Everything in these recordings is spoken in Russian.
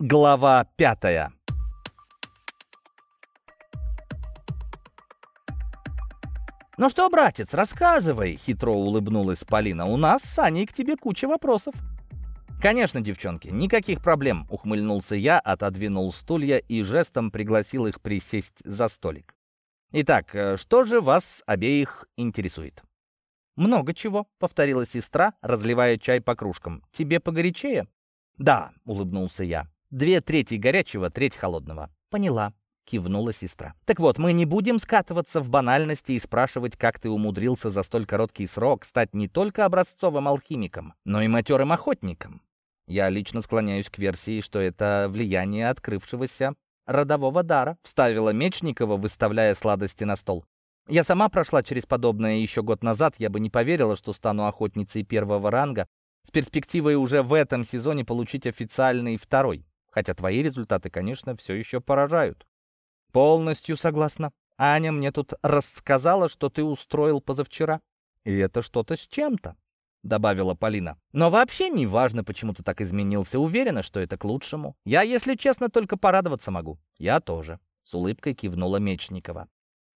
Глава пятая. «Ну что, братец, рассказывай», — хитро улыбнулась Полина. «У нас с Аней к тебе куча вопросов». «Конечно, девчонки, никаких проблем», — ухмыльнулся я, отодвинул стулья и жестом пригласил их присесть за столик. «Итак, э, что же вас обеих интересует?» «Много чего», — повторила сестра, разливая чай по кружкам. «Тебе погорячее?» «Да», — улыбнулся я. «Две трети горячего, треть холодного». «Поняла», — кивнула сестра. «Так вот, мы не будем скатываться в банальности и спрашивать, как ты умудрился за столь короткий срок стать не только образцовым алхимиком, но и матерым охотником. Я лично склоняюсь к версии, что это влияние открывшегося родового дара», — вставила Мечникова, выставляя сладости на стол. Я сама прошла через подобное еще год назад, я бы не поверила, что стану охотницей первого ранга, с перспективой уже в этом сезоне получить официальный второй. Хотя твои результаты, конечно, все еще поражают. Полностью согласна. Аня мне тут рассказала, что ты устроил позавчера. И это что-то с чем-то, добавила Полина. Но вообще не важно, почему ты так изменился. Уверена, что это к лучшему. Я, если честно, только порадоваться могу. Я тоже. С улыбкой кивнула Мечникова.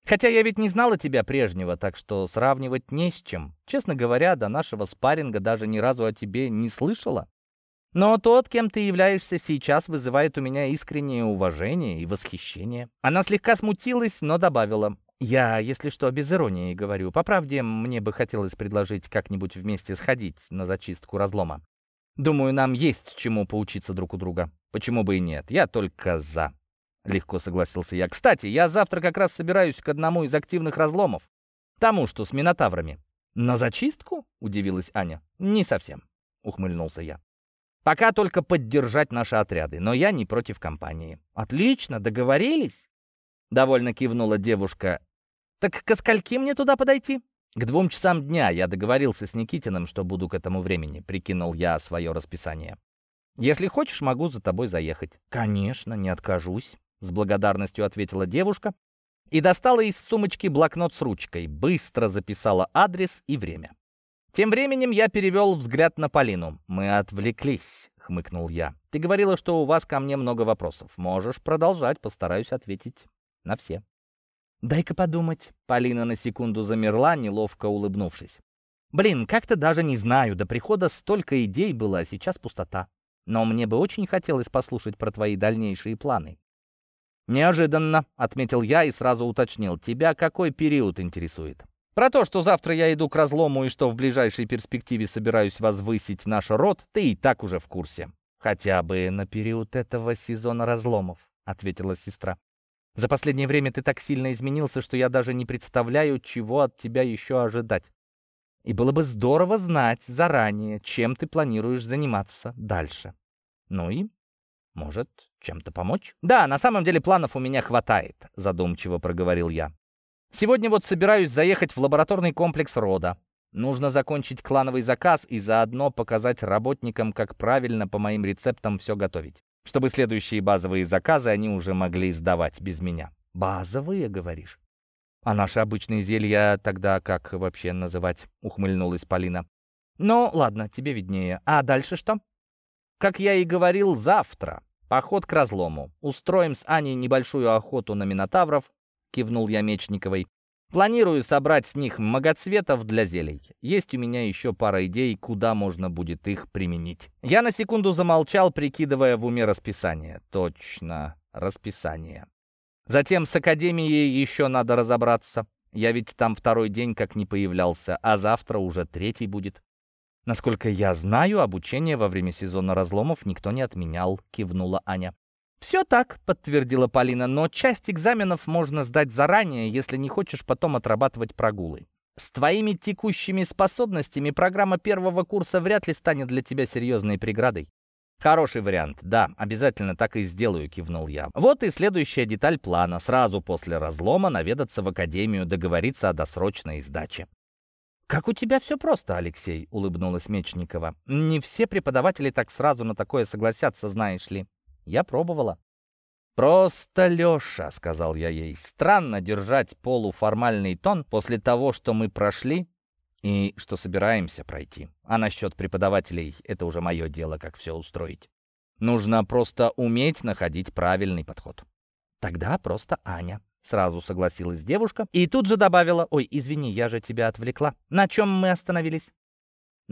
Хотя я ведь не знала тебя прежнего, так что сравнивать не с чем. Честно говоря, до нашего спарринга даже ни разу о тебе не слышала. Но тот, кем ты являешься сейчас, вызывает у меня искреннее уважение и восхищение. Она слегка смутилась, но добавила. Я, если что, без иронии говорю. По правде, мне бы хотелось предложить как-нибудь вместе сходить на зачистку разлома. Думаю, нам есть чему поучиться друг у друга. Почему бы и нет? Я только за. Легко согласился я. Кстати, я завтра как раз собираюсь к одному из активных разломов. Тому, что с минотаврами. На зачистку? Удивилась Аня. Не совсем, ухмыльнулся я. Пока только поддержать наши отряды, но я не против компании. Отлично, договорились? Довольно кивнула девушка. Так ко скольки мне туда подойти? К двум часам дня я договорился с Никитиным, что буду к этому времени, прикинул я свое расписание. Если хочешь, могу за тобой заехать. Конечно, не откажусь. С благодарностью ответила девушка и достала из сумочки блокнот с ручкой, быстро записала адрес и время. Тем временем я перевел взгляд на Полину. «Мы отвлеклись», — хмыкнул я. «Ты говорила, что у вас ко мне много вопросов. Можешь продолжать, постараюсь ответить на все». «Дай-ка подумать». Полина на секунду замерла, неловко улыбнувшись. «Блин, как-то даже не знаю. До прихода столько идей было, а сейчас пустота. Но мне бы очень хотелось послушать про твои дальнейшие планы. «Неожиданно», — отметил я и сразу уточнил. «Тебя какой период интересует?» «Про то, что завтра я иду к разлому и что в ближайшей перспективе собираюсь возвысить наш род, ты и так уже в курсе». «Хотя бы на период этого сезона разломов», — ответила сестра. «За последнее время ты так сильно изменился, что я даже не представляю, чего от тебя еще ожидать. И было бы здорово знать заранее, чем ты планируешь заниматься дальше. Ну и, может, чем-то помочь? Да, на самом деле планов у меня хватает, задумчиво проговорил я. Сегодня вот собираюсь заехать в лабораторный комплекс рода. Нужно закончить клановый заказ и заодно показать работникам, как правильно по моим рецептам все готовить. Чтобы следующие базовые заказы они уже могли сдавать без меня. Базовые, говоришь? А наши обычные зелья тогда как вообще называть? Ухмыльнулась Полина. Ну, ладно, тебе виднее. А дальше что? Как я и говорил, завтра. Поход к разлому. Устроим с Аней небольшую охоту на минотавров, кивнул я Мечниковой. Планирую собрать с них многоцветов для зелий. Есть у меня еще пара идей, куда можно будет их применить. Я на секунду замолчал, прикидывая в уме расписание. Точно, расписание. Затем с Академией еще надо разобраться. Я ведь там второй день как не появлялся, а завтра уже третий будет. «Насколько я знаю, обучение во время сезона разломов никто не отменял», — кивнула Аня. «Все так», — подтвердила Полина, «но часть экзаменов можно сдать заранее, если не хочешь потом отрабатывать прогулы. С твоими текущими способностями программа первого курса вряд ли станет для тебя серьезной преградой». «Хороший вариант, да, обязательно так и сделаю», — кивнул я. «Вот и следующая деталь плана. Сразу после разлома наведаться в академию, договориться о досрочной сдаче». «Как у тебя все просто, Алексей», — улыбнулась Мечникова. «Не все преподаватели так сразу на такое согласятся, знаешь ли. Я пробовала». «Просто, Леша», — сказал я ей, — «странно держать полуформальный тон после того, что мы прошли и что собираемся пройти. А насчет преподавателей — это уже мое дело, как все устроить». Нужно просто уметь находить правильный подход. Тогда просто Аня. Сразу согласилась девушка и тут же добавила, «Ой, извини, я же тебя отвлекла. На чем мы остановились?»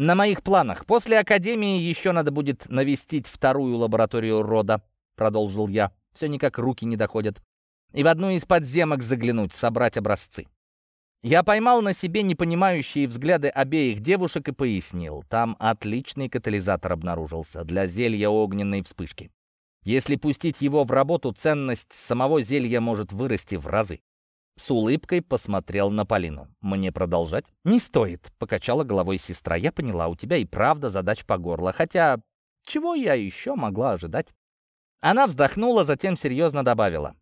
«На моих планах. После академии еще надо будет навестить вторую лабораторию рода», — продолжил я. «Все никак руки не доходят. И в одну из подземок заглянуть, собрать образцы». Я поймал на себе непонимающие взгляды обеих девушек и пояснил. Там отличный катализатор обнаружился для зелья огненной вспышки. Если пустить его в работу, ценность самого зелья может вырасти в разы. С улыбкой посмотрел на Полину. «Мне продолжать?» «Не стоит», — покачала головой сестра. «Я поняла, у тебя и правда задач по горло. Хотя, чего я еще могла ожидать?» Она вздохнула, затем серьезно добавила.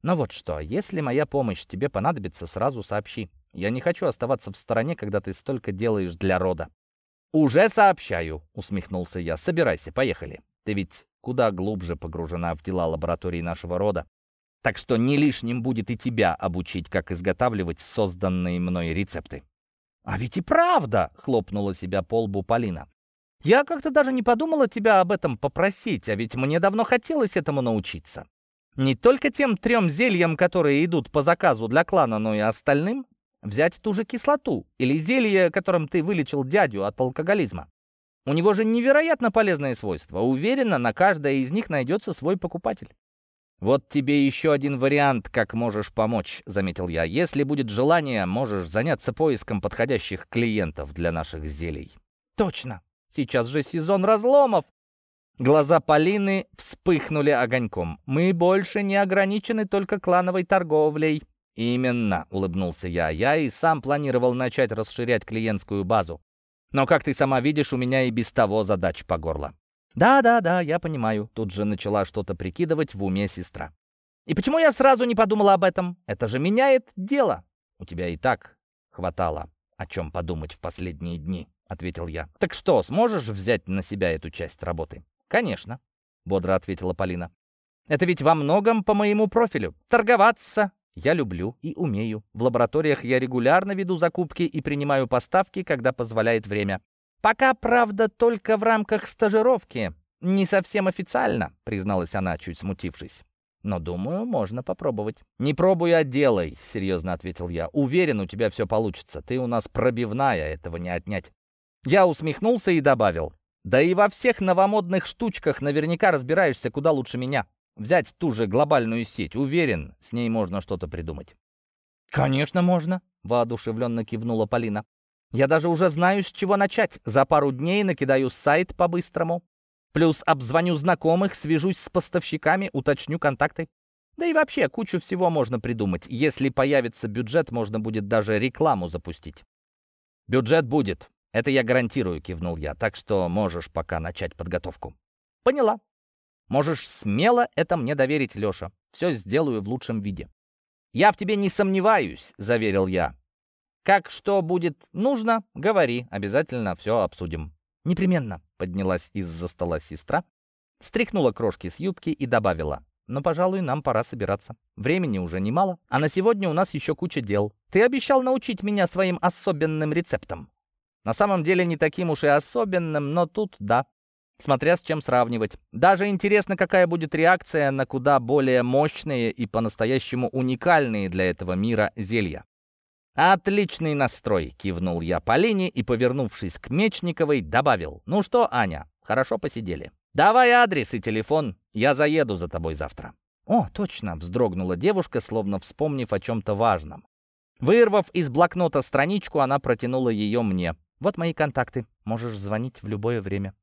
Но вот что, если моя помощь тебе понадобится, сразу сообщи. Я не хочу оставаться в стороне, когда ты столько делаешь для рода». «Уже сообщаю», — усмехнулся я. «Собирайся, поехали. Ты ведь куда глубже погружена в дела лаборатории нашего рода. Так что не лишним будет и тебя обучить, как изготавливать созданные мной рецепты». «А ведь и правда!» — хлопнула себя по лбу Полина. «Я как-то даже не подумала тебя об этом попросить, а ведь мне давно хотелось этому научиться. Не только тем трем зельям, которые идут по заказу для клана, но и остальным. Взять ту же кислоту или зелье, которым ты вылечил дядю от алкоголизма. У него же невероятно полезные свойства. Уверена, на каждое из них найдется свой покупатель. «Вот тебе еще один вариант, как можешь помочь», — заметил я. «Если будет желание, можешь заняться поиском подходящих клиентов для наших зелий». «Точно! Сейчас же сезон разломов!» Глаза Полины вспыхнули огоньком. «Мы больше не ограничены только клановой торговлей». «Именно», — улыбнулся я. «Я и сам планировал начать расширять клиентскую базу. Но, как ты сама видишь, у меня и без того задач по горло». «Да-да-да, я понимаю», — тут же начала что-то прикидывать в уме сестра. «И почему я сразу не подумала об этом? Это же меняет дело». «У тебя и так хватало о чем подумать в последние дни», — ответил я. «Так что, сможешь взять на себя эту часть работы?» «Конечно», — бодро ответила Полина. «Это ведь во многом по моему профилю. Торговаться я люблю и умею. В лабораториях я регулярно веду закупки и принимаю поставки, когда позволяет время. Пока, правда, только в рамках стажировки. Не совсем официально», — призналась она, чуть смутившись. «Но, думаю, можно попробовать». «Не пробуй, а делай», — серьезно ответил я. «Уверен, у тебя все получится. Ты у нас пробивная, этого не отнять». Я усмехнулся и добавил. Да и во всех новомодных штучках наверняка разбираешься куда лучше меня. Взять ту же глобальную сеть, уверен, с ней можно что-то придумать. «Конечно можно», — воодушевленно кивнула Полина. «Я даже уже знаю, с чего начать. За пару дней накидаю сайт по-быстрому. Плюс обзвоню знакомых, свяжусь с поставщиками, уточню контакты. Да и вообще, кучу всего можно придумать. Если появится бюджет, можно будет даже рекламу запустить». «Бюджет будет», «Это я гарантирую», — кивнул я, «так что можешь пока начать подготовку». «Поняла. Можешь смело это мне доверить, Леша. Все сделаю в лучшем виде». «Я в тебе не сомневаюсь», — заверил я. «Как что будет нужно, говори, обязательно все обсудим». «Непременно», — поднялась из-за стола сестра, стряхнула крошки с юбки и добавила. «Но, пожалуй, нам пора собираться. Времени уже немало, а на сегодня у нас еще куча дел. Ты обещал научить меня своим особенным рецептам». На самом деле не таким уж и особенным, но тут да. Смотря с чем сравнивать. Даже интересно, какая будет реакция на куда более мощные и по-настоящему уникальные для этого мира зелья. «Отличный настрой!» — кивнул я Полине и, повернувшись к Мечниковой, добавил. «Ну что, Аня, хорошо посидели. Давай адрес и телефон, я заеду за тобой завтра». «О, точно!» — вздрогнула девушка, словно вспомнив о чем-то важном. Вырвав из блокнота страничку, она протянула ее мне. Вот мои контакты. Можешь звонить в любое время».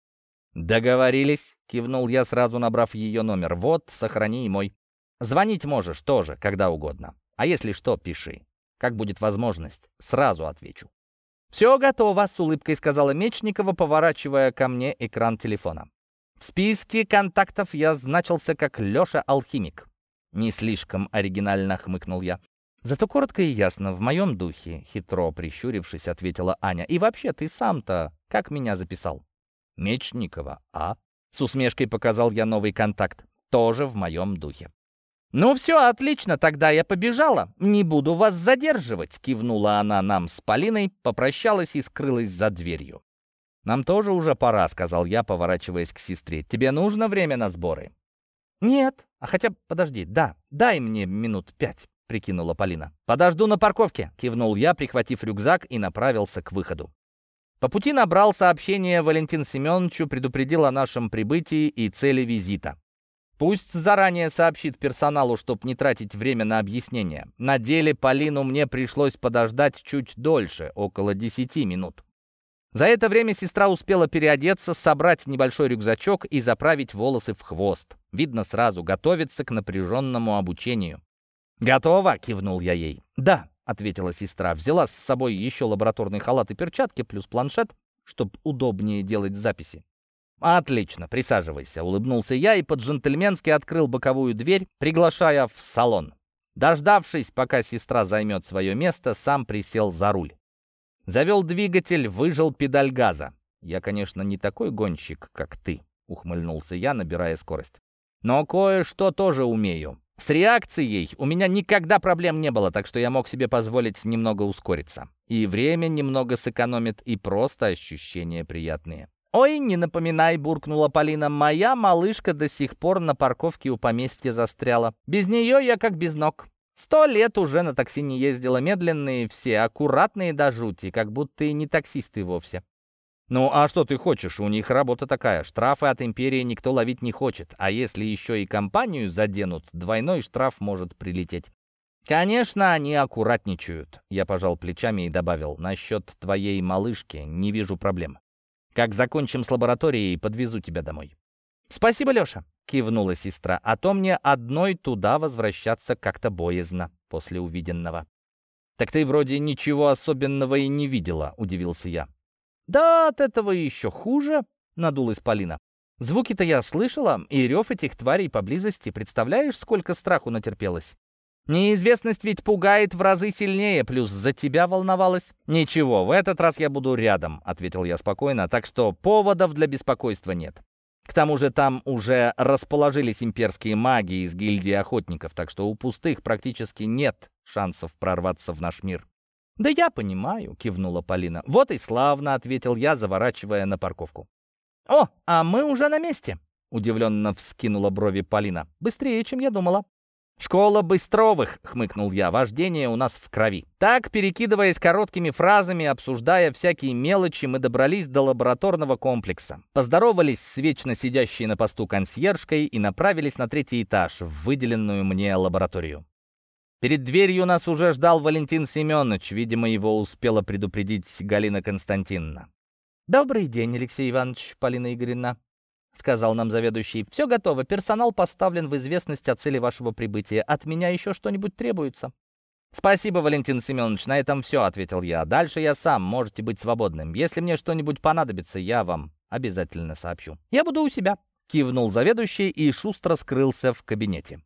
«Договорились», — кивнул я, сразу набрав ее номер. «Вот, сохрани и мой. Звонить можешь тоже, когда угодно. А если что, пиши. Как будет возможность, сразу отвечу». «Все готово», — с улыбкой сказала Мечникова, поворачивая ко мне экран телефона. В списке контактов я значился как Леша Алхимик. Не слишком оригинально хмыкнул я. Зато коротко и ясно, в моем духе, хитро прищурившись, ответила Аня. И вообще, ты сам-то как меня записал? Мечникова, а? С усмешкой показал я новый контакт. Тоже в моем духе. «Ну все, отлично, тогда я побежала. Не буду вас задерживать», — кивнула она нам с Полиной, попрощалась и скрылась за дверью. «Нам тоже уже пора», — сказал я, поворачиваясь к сестре. «Тебе нужно время на сборы?» «Нет. А хотя, подожди, да, дай мне минут пять», — прикинула Полина. «Подожду на парковке», — кивнул я, прихватив рюкзак и направился к выходу. По пути набрал сообщение Валентин Семеновичу, предупредил о нашем прибытии и цели визита. Пусть заранее сообщит персоналу, чтоб не тратить время на объяснение. На деле Полину мне пришлось подождать чуть дольше, около десяти минут. За это время сестра успела переодеться, собрать небольшой рюкзачок и заправить волосы в хвост. Видно сразу, готовится к напряженному обучению. «Готово?» — кивнул я ей. «Да», — ответила сестра. Взяла с собой еще лабораторный халат и перчатки, плюс планшет, чтобы удобнее делать записи. «Отлично, присаживайся», — улыбнулся я и по-джентльменски открыл боковую дверь, приглашая в салон. Дождавшись, пока сестра займет свое место, сам присел за руль. Завел двигатель, выжал педаль газа. «Я, конечно, не такой гонщик, как ты», — ухмыльнулся я, набирая скорость. «Но кое-что тоже умею. С реакцией у меня никогда проблем не было, так что я мог себе позволить немного ускориться. И время немного сэкономит, и просто ощущения приятные». «Ой, не напоминай», — буркнула Полина, — «моя малышка до сих пор на парковке у поместья застряла. Без нее я как без ног». Сто лет уже на такси не ездила медленные все, аккуратные до жути, как будто и не таксисты вовсе. Ну а что ты хочешь? У них работа такая. Штрафы от империи никто ловить не хочет. А если еще и компанию заденут, двойной штраф может прилететь. Конечно, они аккуратничают. Я пожал плечами и добавил. Насчет твоей малышки не вижу проблем. Как закончим с лабораторией, подвезу тебя домой. Спасибо, Леша. — кивнула сестра, «а то мне одной туда возвращаться как-то боязно после увиденного». «Так ты вроде ничего особенного и не видела», — удивился я. «Да от этого еще хуже», — надулась Полина. «Звуки-то я слышала, и рев этих тварей поблизости. Представляешь, сколько страху натерпелось?» Неизвестность ведь пугает в разы сильнее, плюс за тебя волновалась. Ничего, в этот раз я буду рядом, ответил я спокойно, так что поводов для беспокойства нет. К тому же там уже расположились имперские маги из гильдии охотников, так что у пустых практически нет шансов прорваться в наш мир. «Да я понимаю», — кивнула Полина. «Вот и славно», — ответил я, заворачивая на парковку. «О, а мы уже на месте», — удивленно вскинула брови Полина. «Быстрее, чем я думала». «Школа Быстровых», — хмыкнул я, — «вождение у нас в крови». Так, перекидываясь короткими фразами, обсуждая всякие мелочи, мы добрались до лабораторного комплекса. Поздоровались с вечно сидящей на посту консьержкой и направились на третий этаж, в выделенную мне лабораторию. Перед дверью нас уже ждал Валентин Семенович, видимо, его успела предупредить Галина Константиновна. «Добрый день, Алексей Иванович, Полина Игоревна», — сказал нам заведующий. «Все готово. Персонал поставлен в известность о цели вашего прибытия. От меня еще что-нибудь требуется?» «Спасибо, Валентин Семенович, на этом все», — ответил я. «Дальше я сам, можете быть свободным. Если мне что-нибудь понадобится, я вам обязательно сообщу». «Я буду у себя», — кивнул заведующий и шустро скрылся в кабинете.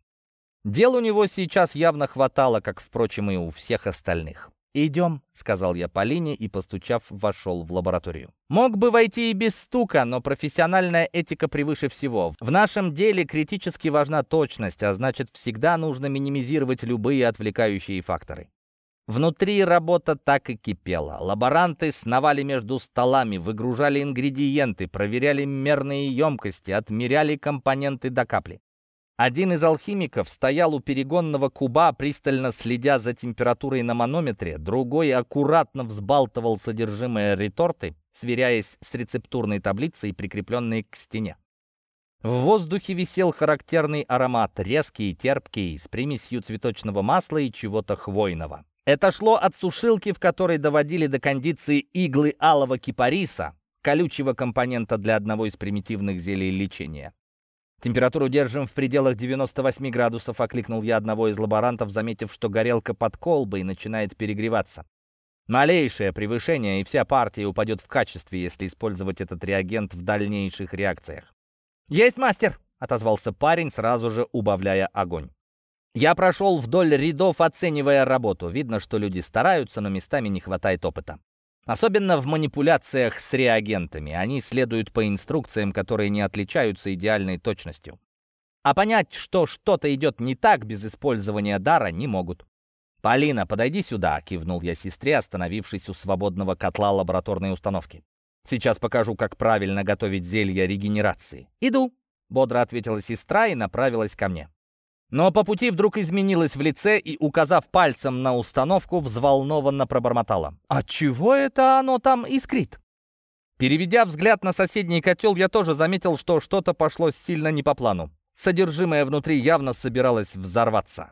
Дел у него сейчас явно хватало, как, впрочем, и у всех остальных. «Идем», — сказал я Полине и, постучав, вошел в лабораторию. Мог бы войти и без стука, но профессиональная этика превыше всего. В нашем деле критически важна точность, а значит, всегда нужно минимизировать любые отвлекающие факторы. Внутри работа так и кипела. Лаборанты сновали между столами, выгружали ингредиенты, проверяли мерные емкости, отмеряли компоненты до капли. Один из алхимиков стоял у перегонного куба, пристально следя за температурой на манометре, другой аккуратно взбалтывал содержимое реторты, сверяясь с рецептурной таблицей, прикрепленной к стене. В воздухе висел характерный аромат, резкий и терпкий, с примесью цветочного масла и чего-то хвойного. Это шло от сушилки, в которой доводили до кондиции иглы алого кипариса, колючего компонента для одного из примитивных зелий лечения. «Температуру держим в пределах 98 градусов», — окликнул я одного из лаборантов, заметив, что горелка под колбой начинает перегреваться. Малейшее превышение, и вся партия упадет в качестве, если использовать этот реагент в дальнейших реакциях. «Есть мастер!» — отозвался парень, сразу же убавляя огонь. Я прошел вдоль рядов, оценивая работу. Видно, что люди стараются, но местами не хватает опыта. Особенно в манипуляциях с реагентами. Они следуют по инструкциям, которые не отличаются идеальной точностью. А понять, что что-то идет не так без использования дара, не могут. «Полина, подойди сюда», — кивнул я сестре, остановившись у свободного котла лабораторной установки. Сейчас покажу, как правильно готовить зелье регенерации. Иду, бодро ответила сестра и направилась ко мне. Но по пути вдруг изменилась в лице и, указав пальцем на установку, взволнованно пробормотала. «А чего это оно там искрит?» Переведя взгляд на соседний котел, я тоже заметил, что что-то пошло сильно не по плану. Содержимое внутри явно собиралось взорваться.